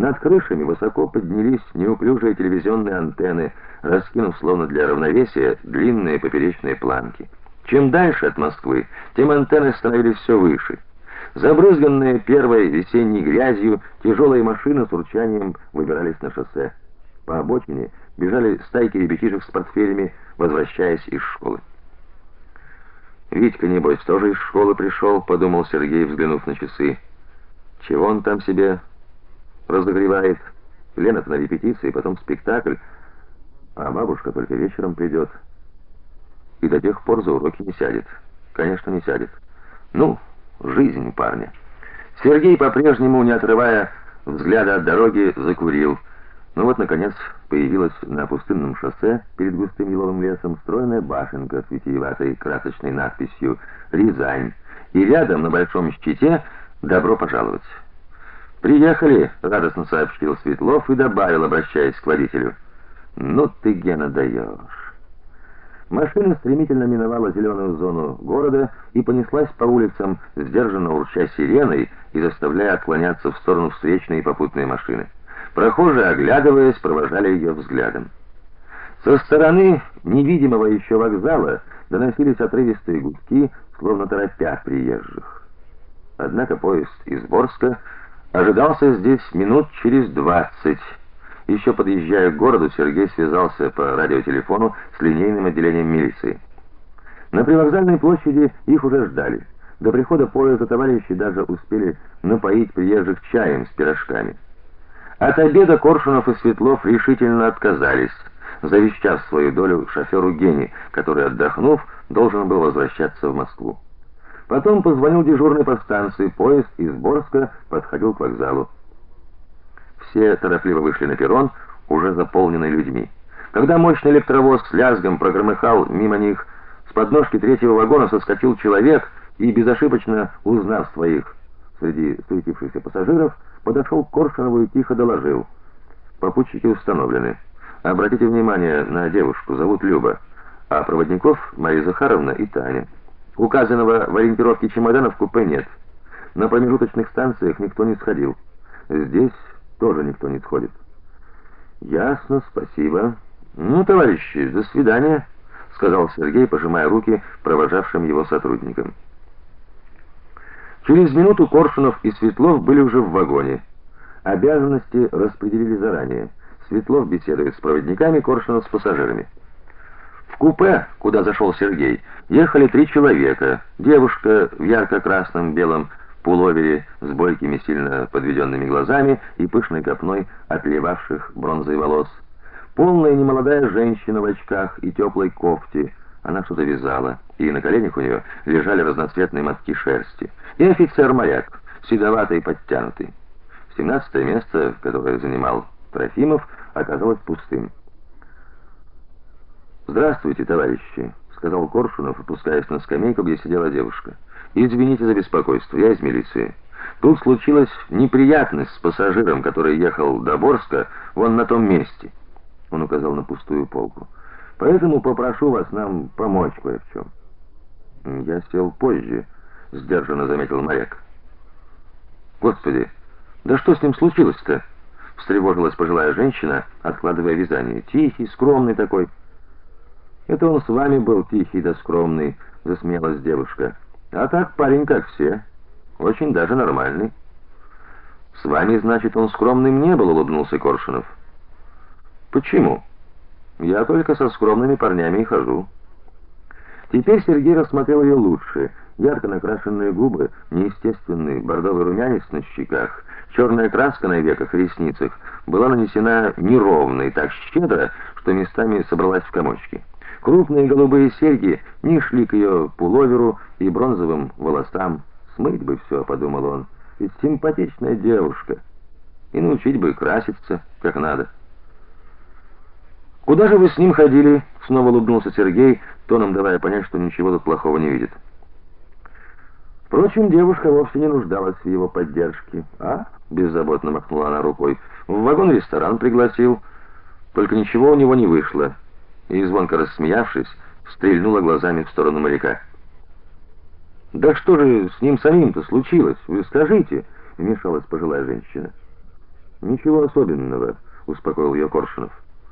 Над крышами высоко поднялись неуклюжие телевизионные антенны, раскинув словно для равновесия длинные поперечные планки. Чем дальше от Москвы, тем антенны становились все выше. Забрызганные первой весенней грязью, тяжелые машины с урчанием выбирались на шоссе. По обочине бежали стайки ребятишек с портфелями, возвращаясь из школы. Витька небось тоже из школы пришел», — подумал Сергей, взглянув на часы. Чего он там себе разогревает? Лена на репетиции, потом спектакль, а бабушка только вечером придет. И до тех пор за уроки не сядет. Конечно, не сядет. Ну, жизнь парня. Сергей по-прежнему, не отрывая взгляда от дороги, закурил. Ну вот наконец появилась на пустынном шоссе перед густым еловым лесом стройная башенка с витиеватой красочной надписью Рязань, и рядом на большом щите Добро пожаловать. Приехали, радостно сообщил Светлов и добавил, обращаясь к водителю: "Ну ты, Гена, даешь». Машина стремительно миновала зеленую зону города и понеслась по улицам, сдержанно урча сиреной и заставляя отклоняться в сторону встречные попутные машины. Прохожие, оглядываясь, провожали ее взглядом. Со стороны невидимого еще вокзала доносились отрывистые гудки, словно торопя приезжих. Однако поезд из Борска ожидался здесь минут через двадцать. Еще подъезжая к городу, Сергей связался по радиотелефону с линейным отделением милиции. На привокзальной площади их уже ждали. До прихода поезда товарищи даже успели напоить приезжих чаем с пирожками. От обеда Коршунов и Светлов решительно отказались, завещав свою долю шоферу Гене, который, отдохнув, должен был возвращаться в Москву. Потом позвонил дежурный по станции, поезд из Борска подходил к вокзалу. Все торопливо вышли на перрон, уже заполненный людьми. Когда мощный электровоз с лязгом прогромыхал мимо них, с подножки третьего вагона соскочил человек и безошибочно узнав своих среди суетившихся пассажиров, подошел к Коршунову и тихо доложил: "Попутчики установлены. Обратите внимание на девушку, зовут Люба, а проводников Мария Захаровна и Таня". Указанного в ориентировке чемодана в купе нет. На промежуточных станциях никто не сходил. Здесь тоже никто не сходит. Ясно, спасибо. Ну, товарищи, до свидания, сказал Сергей, пожимая руки провожавшим его сотрудникам. Через минуту Коршунов и Светлов были уже в вагоне. Обязанности распределили заранее. Светлов беседует с проводниками, Коршунов с пассажирами купе, куда зашел Сергей, ехали три человека. Девушка в ярко-красном белом пуловере с бойкими сильно подведенными глазами и пышной копной отливавших бронзой волос. Полная немолодая женщина в очках и теплой кофте. Она что-то вязала, и на коленях у нее лежали разноцветные мотки шерсти. И офицер-моряк, седоватый и подтянутый. Семнадцатое место, которое занимал Трофимов, оказалось пустым. "Здравствуйте, товарищи", сказал Коршунов, опускаясь на скамейку, где сидела девушка. "Извините за беспокойство, я из милиции. Тут случилась неприятность с пассажиром, который ехал до Борска, вон на том месте". Он указал на пустую полку. "Поэтому попрошу вас нам помочь кое в чем». "Я сел позже", сдержанно заметил моряк. "Господи, да что с ним случилось-то?" встревожилась пожилая женщина, откладывая вязание. "Тихий, скромный такой". Это он с вами был тихий да скромный, засмеялась девушка. А так парень как все, очень даже нормальный. С вами, значит, он скромным не был, улыбнулся Коршунов. Почему? Я только со скромными парнями и хожу. Теперь Сергей рассмотрел ее лучше. Ярко накрашенные губы, неестественный бордовый румянец на щеках, черная краска на веках ресницах была нанесена неровно и так щедро, что местами собралась в комочки. Крупные голубые серьги не шли к ее пуловеру и бронзовым волосам. Смыть бы все, подумал он. Ведь симпатичная девушка. И научить бы краситься как надо. Куда же вы с ним ходили? снова улыбнулся Сергей, тоном давая понять, что ничего тут плохого не видит. Впрочем, девушка вовсе не нуждалась в его поддержке. А, беззаботно махнула она рукой. В вагон-ресторан пригласил, только ничего у него не вышло и звонко рассмеявшись, стрельнула глазами в сторону моряка. Да что же с ним самим-то случилось? Вы скажите, вмешалась пожилая женщина. Ничего особенного, успокоил ее Коршунов.